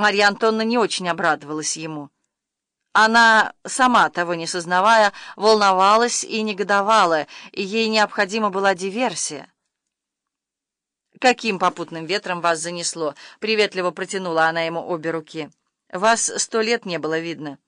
Марья Антонна не очень обрадовалась ему. Она, сама того не сознавая, волновалась и негодовала, и ей необходима была диверсия. «Каким попутным ветром вас занесло?» — приветливо протянула она ему обе руки. «Вас сто лет не было видно».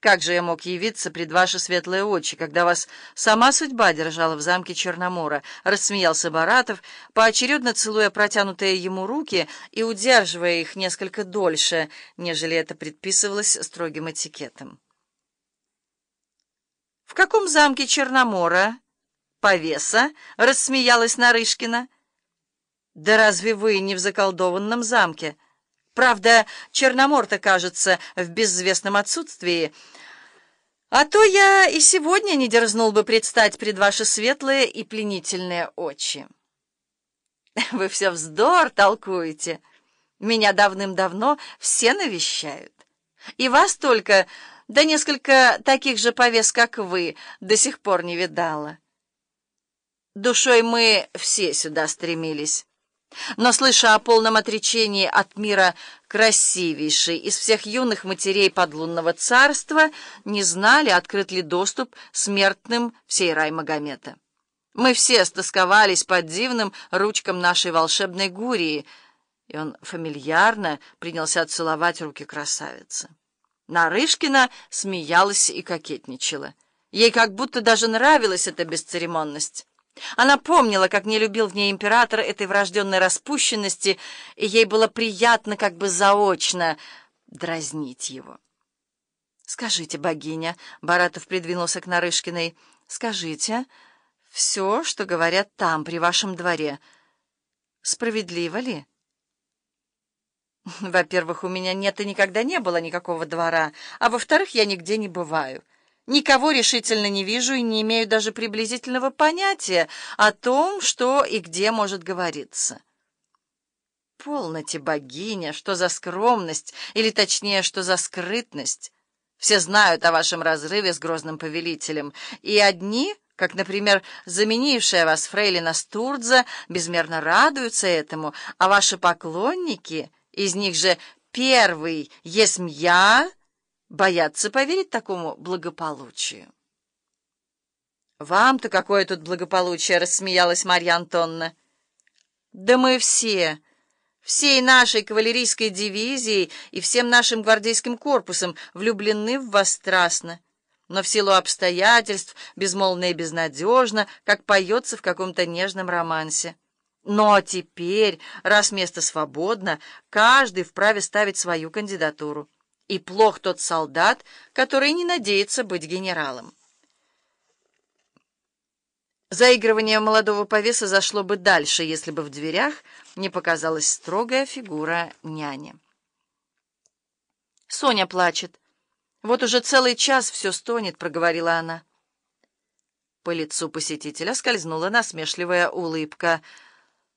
Как же я мог явиться пред ваши светлые очи, когда вас сама судьба держала в замке Черномора? Рассмеялся Баратов, поочередно целуя протянутые ему руки и удерживая их несколько дольше, нежели это предписывалось строгим этикетом. «В каком замке Черномора?» «Повеса?» — рассмеялась Нарышкина. «Да разве вы не в заколдованном замке?» Правда, Черномор-то, кажется, в безвестном отсутствии. А то я и сегодня не дерзнул бы предстать пред ваши светлые и пленительные очи. Вы все вздор толкуете. Меня давным-давно все навещают. И вас только, да несколько таких же повес, как вы, до сих пор не видала. Душой мы все сюда стремились. Но, слыша о полном отречении от мира красивейшей из всех юных матерей подлунного царства, не знали, открыт ли доступ смертным всей рай Магомета. Мы все стосковались под дивным ручкам нашей волшебной Гурии, и он фамильярно принялся целовать руки красавицы. Нарышкина смеялась и кокетничала. Ей как будто даже нравилась эта бесцеремонность. Она помнила, как не любил в ней император этой врожденной распущенности, и ей было приятно как бы заочно дразнить его. «Скажите, богиня», — Баратов придвинулся к Нарышкиной, — «скажите, все, что говорят там, при вашем дворе, справедливо ли?» «Во-первых, у меня нет и никогда не было никакого двора, а во-вторых, я нигде не бываю». Никого решительно не вижу и не имею даже приблизительного понятия о том, что и где может говориться. Полноте, богиня, что за скромность, или точнее, что за скрытность. Все знают о вашем разрыве с грозным повелителем, и одни, как, например, заменившая вас фрейлина Стурдза, безмерно радуются этому, а ваши поклонники, из них же первый, есмь я, боятся поверить такому благополучию. «Вам-то какое тут благополучие!» — рассмеялась Марья Антонна. «Да мы все, всей нашей кавалерийской дивизией и всем нашим гвардейским корпусом влюблены в вас страстно, но в силу обстоятельств безмолвно и безнадежно, как поется в каком-то нежном романсе. Но теперь, раз место свободно, каждый вправе ставить свою кандидатуру. И плох тот солдат, который не надеется быть генералом. Заигрывание молодого повеса зашло бы дальше, если бы в дверях не показалась строгая фигура няни. Соня плачет. «Вот уже целый час все стонет», — проговорила она. По лицу посетителя скользнула насмешливая улыбка.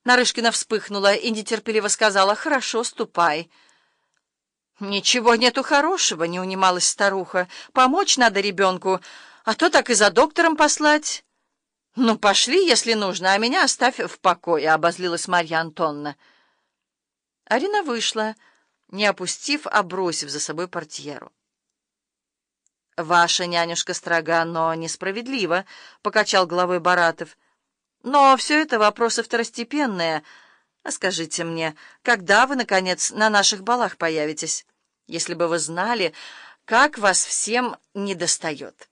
Нарышкина вспыхнула и нетерпеливо сказала «Хорошо, ступай». «Ничего нету хорошего», — не унималась старуха. «Помочь надо ребенку, а то так и за доктором послать». «Ну, пошли, если нужно, а меня оставь в покое», — обозлилась Марья Антонна. Арина вышла, не опустив, а бросив за собой портьеру. «Ваша нянюшка строга, но несправедлива», — покачал головой Баратов. «Но все это вопросы второстепенные». А скажите мне, когда вы, наконец, на наших балах появитесь? Если бы вы знали, как вас всем недостает».